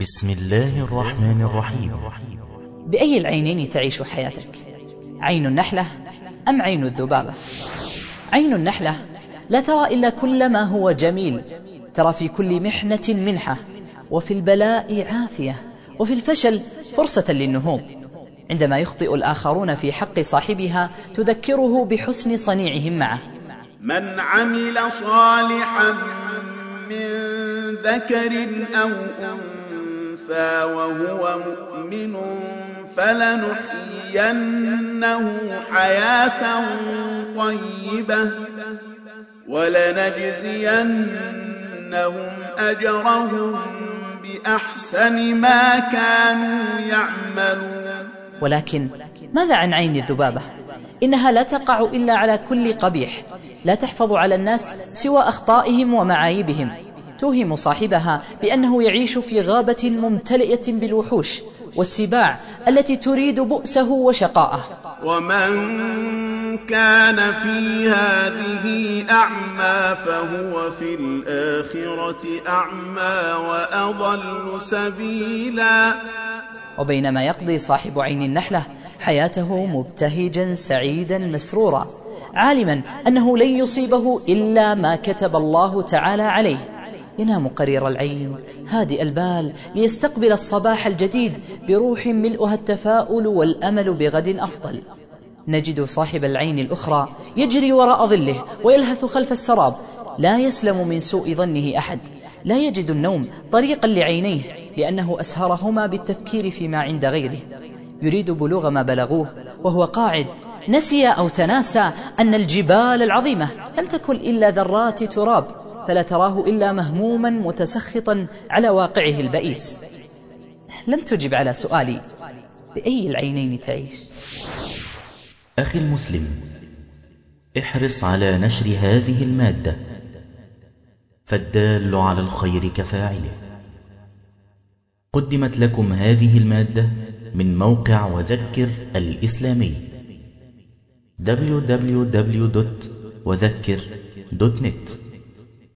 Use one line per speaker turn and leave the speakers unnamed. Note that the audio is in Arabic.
بسم الله الرحمن الرحيم.
بأي العينين تعيش حياتك؟ عين النحلة أم عين الذبابة؟ عين النحلة لا ترى إلا كل ما هو جميل ترى في كل محنة منحة وفي البلاء عافية وفي الفشل فرصة للنهوض. عندما يخطئ الآخرون في حق صاحبها تذكره بحسن صنيعهم معه.
من عمل صالحا من ذكر أو أنثى وهو مؤمن فلنحيينه حياة طيبة ولنجزينهم أجرهم بأحسن ما كانوا يعملون
ولكن ماذا عن عين الذبابة؟ إنها لا تقع إلا على كل قبيح لا تحفظ على الناس سوى أخطائهم ومعايبهم. توهم صاحبها بأنه يعيش في غابة ممتلئة بالوحوش والسباع التي تريد بؤسه وشقاءه.
ومن كان في هذه أعمى فهو في الآخرة أعمى وأضل سبيلا.
وبينما يقضي صاحب عين النحلة حياته مبتهجا سعيدا مسرورا عالما أنه لن يصيبه إلا ما كتب الله تعالى عليه. ينام قرير العين. هادئ البال ليستقبل الصباح الجديد بروح ملؤها التفاؤل والأمل بغد أفضل. نجد صاحب العين الأخرى يجري وراء ظله ويلهث خلف السراب. لا يسلم من سوء ظنه أحد. لا يجد النوم طريقا لعينيه لأنه أسهرهما بالتفكير فيما عند غيره. يريد بلوغ ما بلغوه وهو قاعد. نسي أو تناسى أن الجبال العظيمة لم تكن إلا ذرات تراب. فلا تراه إلا مهموما متسخطا على واقعه البئيس. لم تجب على سؤالي بأي العينين تعيش.
أخي المسلم احرص على نشر هذه المادة فالدال على الخير كفاعله. قدمت لكم هذه المادة من موقع وذكر الإسلامي www.وذكر.net